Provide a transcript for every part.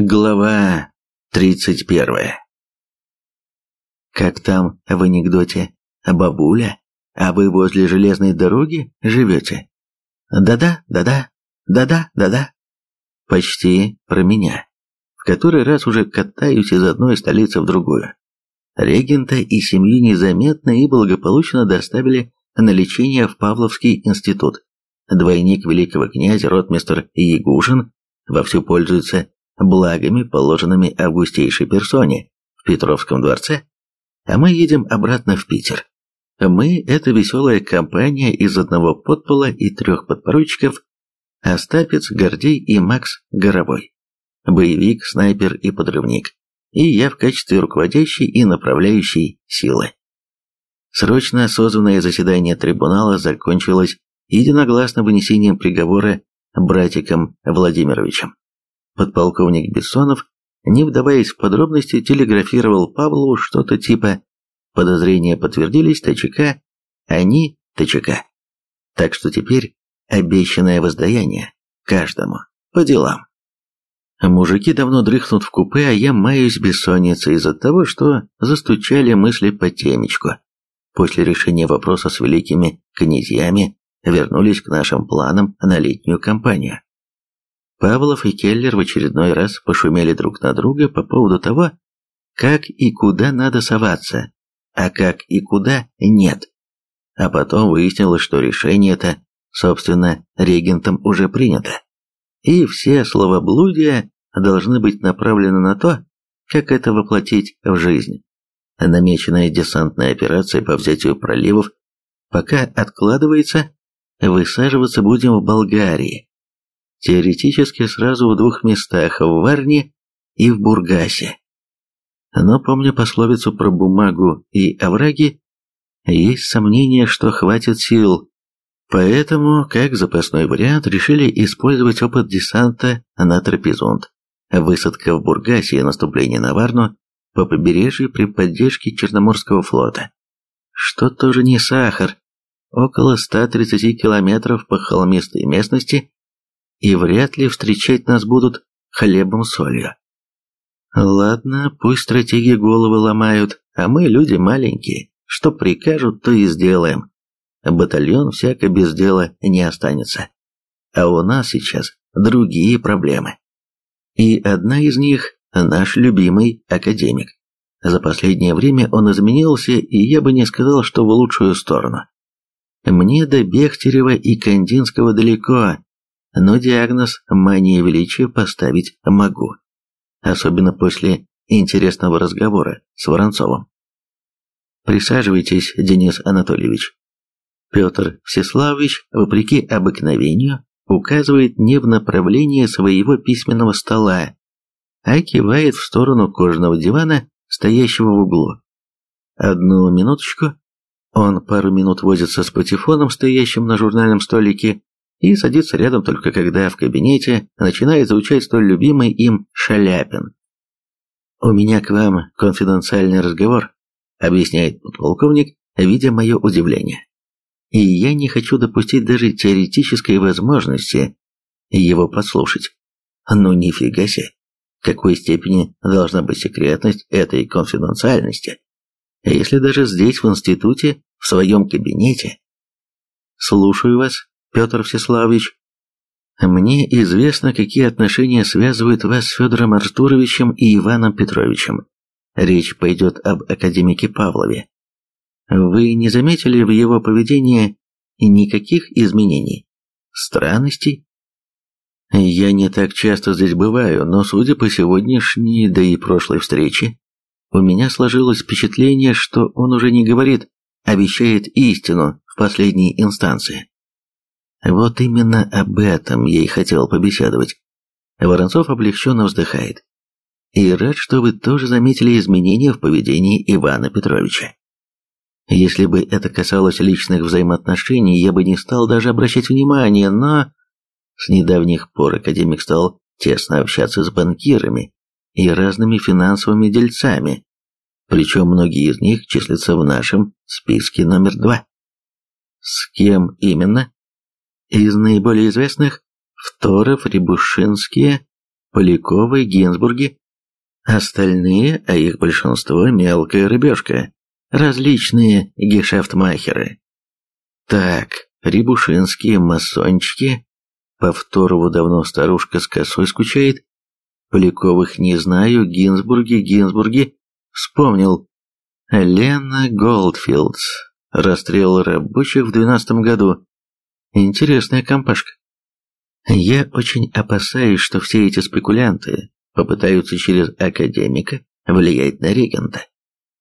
Глава 31 Как там в анекдоте? Бабуля, а вы возле железной дороги живете? Да-да, да-да, да-да, да-да. Почти про меня. В который раз уже катаюсь из одной столицы в другую. Регента и семью незаметно и благополучно доставили на лечение в Павловский институт. Двойник великого князя, ротмистр Ягужин, вовсю пользуется благами, положенными августейшей персоне в Петровском дворце, а мы едем обратно в Питер. Мы – это веселая компания из одного подпола и трех подпоручиков, Остапец, Гордей и Макс Горовой. Боевик, снайпер и подрывник. И я в качестве руководящей и направляющей силы. Срочно созванное заседание трибунала закончилось единогласным вынесением приговора братикам Владимировичам. Подполковник Бессонов, не вдаваясь в подробности, телеграфировал Павлову что-то типа «Подозрения подтвердились, ТЧК, они ТЧК». Так что теперь обещанное воздаяние каждому по делам. Мужики давно дрыхнут в купе, а я маюсь бессонницей из-за того, что застучали мысли по темечку. После решения вопроса с великими князьями вернулись к нашим планам на летнюю кампанию. Павлов и Келлер в очередной раз пошумели друг на друга по поводу того, как и куда надо соваться, а как и куда нет. А потом выяснилось, что решение это, собственно, регентом уже принято. И все словоблудия должны быть направлены на то, как это воплотить в жизнь. Намеченная десантная операция по взятию проливов пока откладывается, высаживаться будем в Болгарии, Теоретически сразу в двух местах, в Варне и в Бургасе. Но помня пословицу про бумагу и овраги, есть сомнение, что хватит сил. Поэтому, как запасной вариант, решили использовать опыт десанта на Трапезунд. Высадка в Бургасе и наступление на Варну по побережью при поддержке Черноморского флота. Что тоже не сахар. Около 130 километров по холмистой местности и вряд ли встречать нас будут хлебом-солью. Ладно, пусть стратеги головы ломают, а мы люди маленькие, что прикажут, то и сделаем. Батальон всяко без дела не останется. А у нас сейчас другие проблемы. И одна из них – наш любимый академик. За последнее время он изменился, и я бы не сказал, что в лучшую сторону. Мне до Бехтерева и Кандинского далеко, но диагноз мания величия поставить могу. Особенно после интересного разговора с Воронцовым. Присаживайтесь, Денис Анатольевич. Петр Всеславович, вопреки обыкновению, указывает не в направлении своего письменного стола, а кивает в сторону кожаного дивана, стоящего в углу. Одну минуточку. Он пару минут возится с патефоном, стоящим на журнальном столике, и садится рядом только когда в кабинете начинает звучать столь любимый им Шаляпин. «У меня к вам конфиденциальный разговор», — объясняет подполковник, видя мое удивление. «И я не хочу допустить даже теоретической возможности его подслушать. Ну нифига себе, какой степени должна быть секретность этой конфиденциальности, если даже здесь, в институте, в своем кабинете...» «Слушаю вас», Петр Всеславович. Мне известно, какие отношения связывают вас с Федором Артуровичем и Иваном Петровичем. Речь пойдет об академике Павлове. Вы не заметили в его поведении никаких изменений? Странностей? Я не так часто здесь бываю, но судя по сегодняшней, да и прошлой встрече, у меня сложилось впечатление, что он уже не говорит, а вещает истину в последней инстанции. Вот именно об этом я и хотел побеседовать. Воронцов облегченно вздыхает. И рад, что вы тоже заметили изменения в поведении Ивана Петровича. Если бы это касалось личных взаимоотношений, я бы не стал даже обращать внимания, но... С недавних пор академик стал тесно общаться с банкирами и разными финансовыми дельцами, причем многие из них числятся в нашем списке номер два. С кем именно? Из наиболее известных – Второв, Рябушинские, Поляковы, Гинзбурги. Остальные, а их большинство, мелкая рыбешка, различные гешефтмахеры. Так, рябушинские масончики. Повторову давно старушка с косой скучает. Поляковых не знаю, Гинзбурги, Гинзбурги. Вспомнил. Лена Голдфилдс. Расстрел рабочих в двенадцатом году. Интересная компашка. Я очень опасаюсь, что все эти спекулянты попытаются через академика влиять на регента.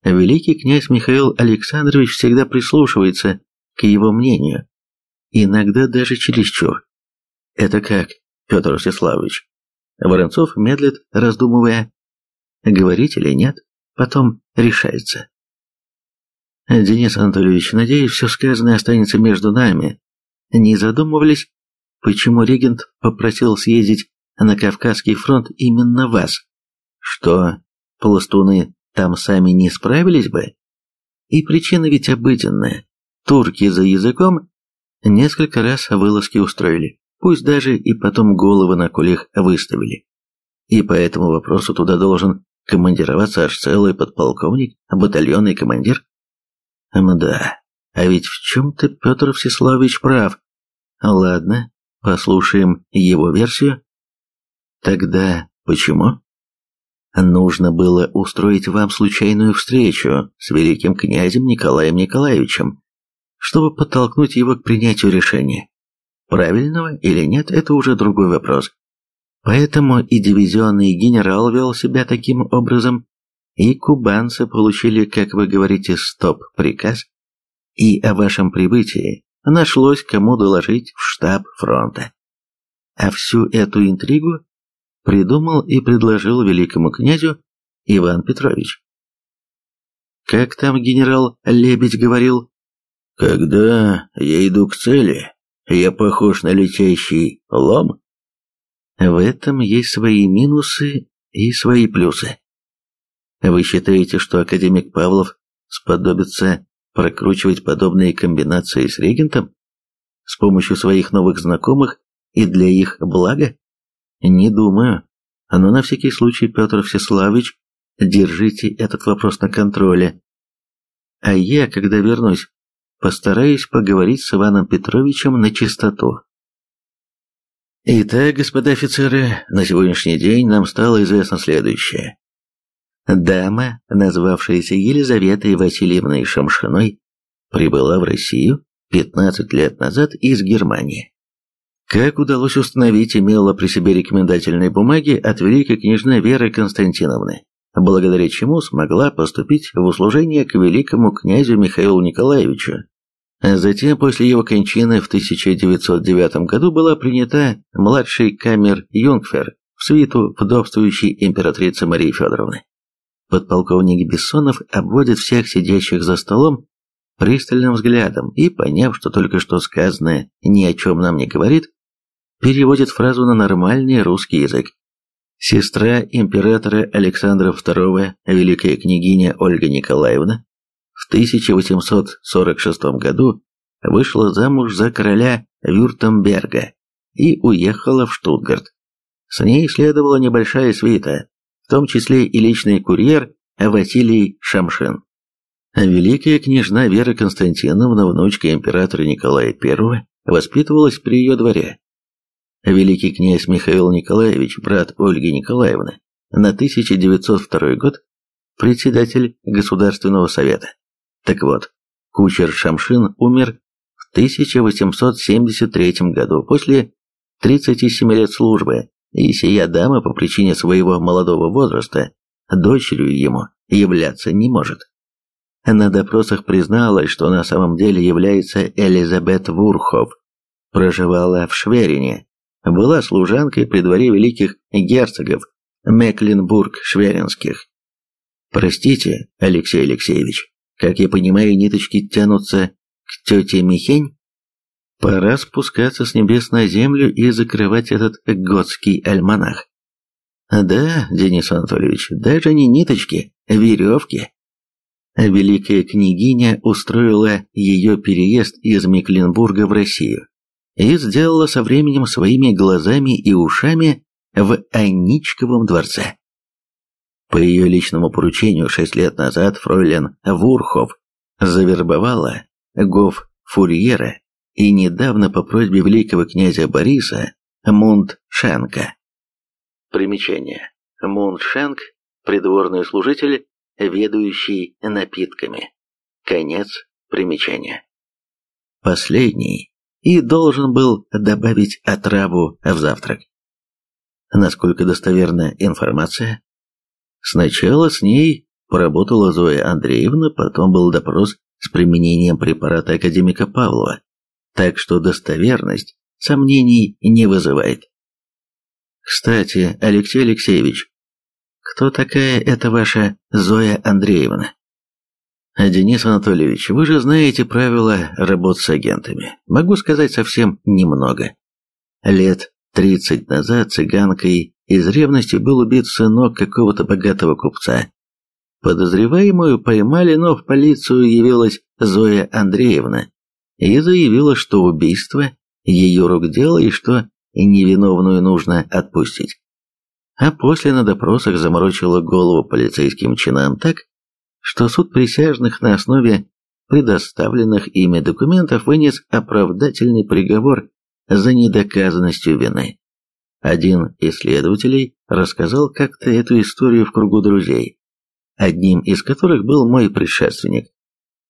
Великий князь Михаил Александрович всегда прислушивается к его мнению, иногда даже чересчур. Это как, Петр Ростиславович? Воронцов медлит, раздумывая, говорить или нет, потом решается. Денис Анатольевич, надеюсь, все сказанное останется между нами. Не задумывались, почему регент попросил съездить на Кавказский фронт именно вас? Что, пластуны там сами не справились бы? И причина ведь обыденная. Турки за языком несколько раз вылазки устроили, пусть даже и потом головы на кулях выставили. И по этому вопросу туда должен командироваться аж целый подполковник, батальонный командир. Мда, а ведь в чем-то Петр Всеславович прав. Ладно, послушаем его версию. Тогда почему? Нужно было устроить вам случайную встречу с великим князем Николаем Николаевичем, чтобы подтолкнуть его к принятию решения. Правильного или нет, это уже другой вопрос. Поэтому и дивизионный генерал вел себя таким образом, и кубанцы получили, как вы говорите, стоп-приказ, и о вашем прибытии нашлось кому доложить в штаб фронта. А всю эту интригу придумал и предложил великому князю Иван Петрович. Как там генерал Лебедь говорил? «Когда я иду к цели, я похож на летящий лом?» В этом есть свои минусы и свои плюсы. Вы считаете, что академик Павлов сподобится прокручивать подобные комбинации с регентом? С помощью своих новых знакомых и для их блага? Не думаю. Но на всякий случай, Петр Всеславович, держите этот вопрос на контроле. А я, когда вернусь, постараюсь поговорить с Иваном Петровичем на чистоту. Итак, господа офицеры, на сегодняшний день нам стало известно следующее. Дама, назвавшаяся Елизаветой Васильевной Шамшиной, прибыла в Россию 15 лет назад из Германии. Как удалось установить, имела при себе рекомендательные бумаги от великой княжны Веры Константиновны, благодаря чему смогла поступить в услужение к великому князю Михаилу Николаевичу. Затем, после его кончины в 1909 году была принята младший камер Юнгфер в свиту вдовствующей императрицы Марии Федоровны. Подполковник Бессонов обводит всех сидящих за столом пристальным взглядом и, поняв, что только что сказанное ни о чем нам не говорит, переводит фразу на нормальный русский язык. Сестра императора Александра II, великая княгиня Ольга Николаевна, в 1846 году вышла замуж за короля Вюртемберга и уехала в Штутгарт. С ней следовала небольшая свита, в том числе и личный курьер Василий Шамшин. Великая княжна Вера Константиновна, внучка императора Николая I, воспитывалась при ее дворе. Великий князь Михаил Николаевич, брат Ольги Николаевны, на 1902 год председатель Государственного совета. Так вот, кучер Шамшин умер в 1873 году после 37 лет службы и сия дама по причине своего молодого возраста дочерью ему являться не может. На допросах призналась, что на самом деле является Элизабет Вурхов, проживала в Шверине, была служанкой при дворе великих герцогов Мекленбург-Шверинских. Простите, Алексей Алексеевич, как я понимаю, ниточки тянутся к тете Михень? Пора спускаться с небес на землю и закрывать этот готский альманах. Да, Денис Анатольевич, даже не ниточки, а веревки. Великая княгиня устроила ее переезд из Мекленбурга в Россию и сделала со временем своими глазами и ушами в Аничковом дворце. По ее личному поручению шесть лет назад фройлен Вурхов завербовала Гоф Фурьера и недавно по просьбе великого князя Бориса Мундшенка. Примечание. Мундшенк – придворный служитель, ведущий напитками. Конец примечания. Последний и должен был добавить отраву в завтрак. Насколько достоверна информация? Сначала с ней поработала Зоя Андреевна, потом был допрос с применением препарата академика Павлова, так что достоверность сомнений не вызывает. Кстати, Алексей Алексеевич, кто такая эта ваша Зоя Андреевна? Денис Анатольевич, вы же знаете правила работы с агентами. Могу сказать совсем немного. Лет тридцать назад цыганкой из ревности был убит сынок какого-то богатого купца. Подозреваемую поймали, но в полицию явилась Зоя Андреевна и заявила, что убийство ее рук дело и что невиновную нужно отпустить. А после на допросах заморочила голову полицейским чинам так, что суд присяжных на основе предоставленных ими документов вынес оправдательный приговор за недоказанностью вины. Один из следователей рассказал как-то эту историю в кругу друзей, одним из которых был мой предшественник.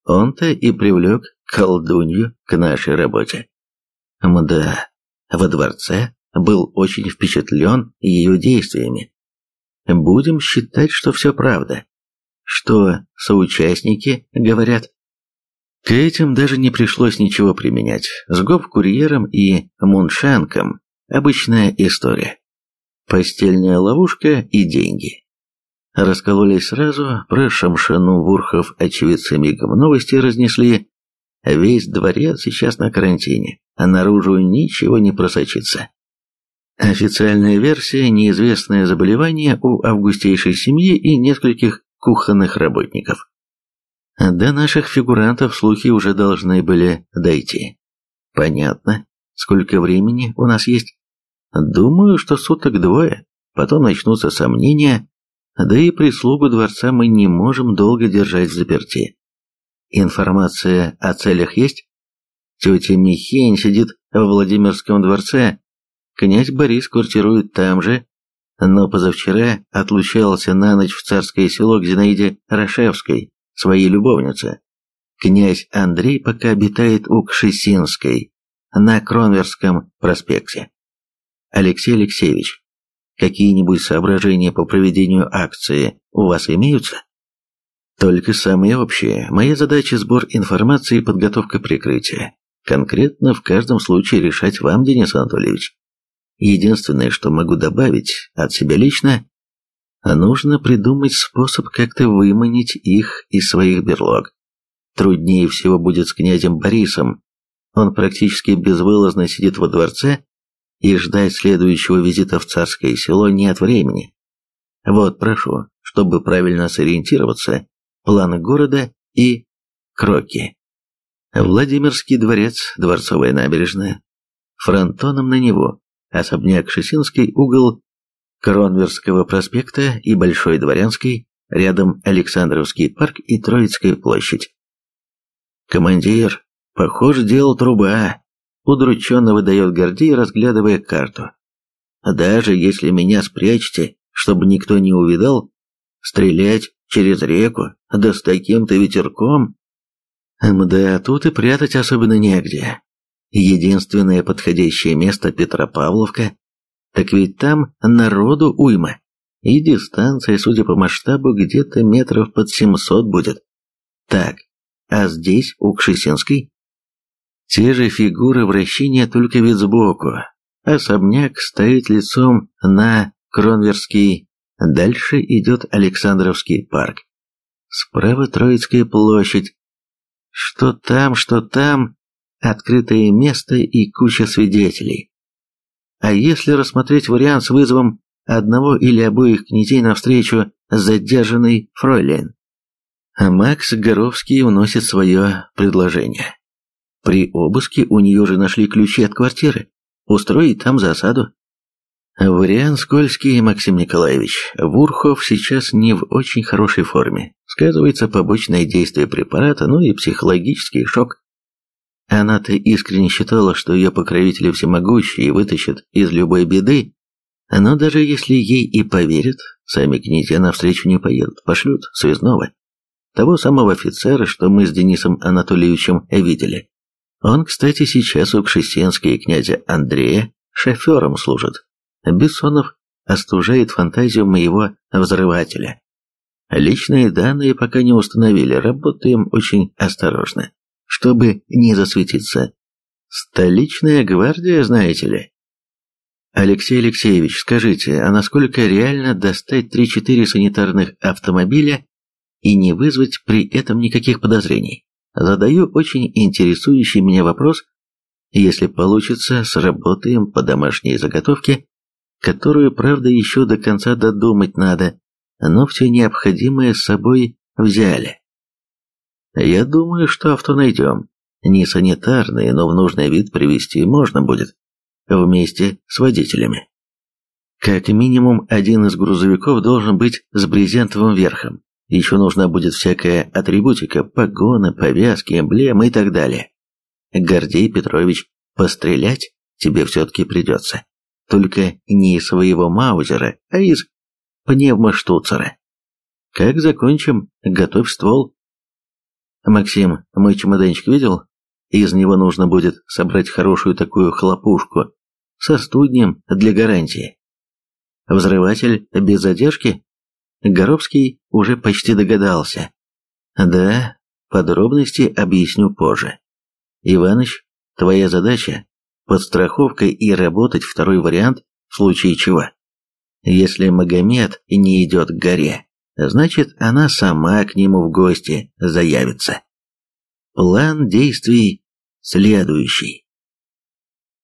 Он-то и привлек колдунью к нашей работе. Мда, во дворце был очень впечатлен ее действиями. Будем считать, что все правда что соучастники говорят. К этим даже не пришлось ничего применять. С гоп-курьером и муншанком обычная история. Постельная ловушка и деньги. Раскололись сразу, про Шамшану Вурхов очевидцы мигом новости разнесли. Весь дворец сейчас на карантине, а наружу ничего не просочится. Официальная версия – неизвестное заболевание у августейшей семьи и нескольких кухонных работников. До наших фигурантов слухи уже должны были дойти. Понятно, сколько времени у нас есть? Думаю, что суток двое, потом начнутся сомнения, да и прислугу дворца мы не можем долго держать заперти. Информация о целях есть? Тетя Михень сидит в Владимирском дворце, князь Борис квартирует там же, но позавчера отлучался на ночь в царское село к Зинаиде Рашевской, своей любовнице. Князь Андрей пока обитает у Кшесинской, на Кронверском проспекте. Алексей Алексеевич, какие-нибудь соображения по проведению акции у вас имеются? Только самые общие. Моя задача – сбор информации и подготовка прикрытия. Конкретно в каждом случае решать вам, Денис Анатольевич. Единственное, что могу добавить от себя лично, нужно придумать способ как-то выманить их из своих берлог. Труднее всего будет с князем Борисом. Он практически безвылазно сидит во дворце, и ждать следующего визита в царское село нет времени. Вот, прошу, чтобы правильно сориентироваться, планы города и кроки. Владимирский дворец, Дворцовая набережная, фронтоном на него, особняк Шесинский, угол Кронверского проспекта и Большой Дворянской, рядом Александровский парк и Троицкая площадь. «Командир, похоже, дело труба», — удрученно выдает Гордей, разглядывая карту. «Даже если меня спрячете, чтобы никто не увидал, стрелять через реку, да с таким-то ветерком...» «Мда, тут и прятать особенно негде. Единственное подходящее место Петропавловка, так ведь там народу уйма, и дистанция, судя по масштабу, где-то метров под 700 будет. Так, а здесь, у Кшесинской? Те же фигуры вращения, только вид сбоку. Особняк стоит лицом на Кронверский. Дальше идет Александровский парк. Справа Троицкая площадь. Что там, что там, открытое место и куча свидетелей. А если рассмотреть вариант с вызовом одного или обоих князей навстречу задержанный фройлен? Макс Горовский уносит свое предложение. При обыске у нее же нашли ключи от квартиры. Устроить там засаду. Вариант скользкий, Максим Николаевич. Вурхов сейчас не в очень хорошей форме. Сказывается побочное действие препарата, ну и психологический шок. Она-то искренне считала, что ее покровители всемогущие вытащат из любой беды, но даже если ей и поверят, сами князья навстречу не поедут, пошлют связного. Того самого офицера, что мы с Денисом Анатольевичем видели. Он, кстати, сейчас у Кшесенской и князя Андрея шофером служит. Бессонов остужает фантазию моего взрывателя. Личные данные пока не установили, работаем очень осторожно, чтобы не засветиться. Столичная гвардия, знаете ли? Алексей Алексеевич, скажите, а насколько реально достать 3-4 санитарных автомобиля и не вызвать при этом никаких подозрений? Задаю очень интересующий меня вопрос. Если получится, сработаем по домашней заготовке которую, правда, еще до конца додумать надо, но все необходимое с собой взяли. Я думаю, что авто найдем. Не санитарные, но в нужный вид привести можно будет. Вместе с водителями. Как минимум, один из грузовиков должен быть с брезентовым верхом. Еще нужна будет всякая атрибутика, погоны, повязки, эмблемы и так далее. Гордей Петрович, пострелять тебе все-таки придется только не из своего маузера, а из пневмоштуцера. Как закончим, готовь ствол. Максим, мой чемоданчик видел? Из него нужно будет собрать хорошую такую хлопушку со студнем для гарантии. Взрыватель без задержки? Горобский уже почти догадался. Да, подробности объясню позже. Иваныч, твоя задача подстраховкой и работать второй вариант в случае чего. Если Магомед не идет к горе, значит она сама к нему в гости заявится. План действий следующий.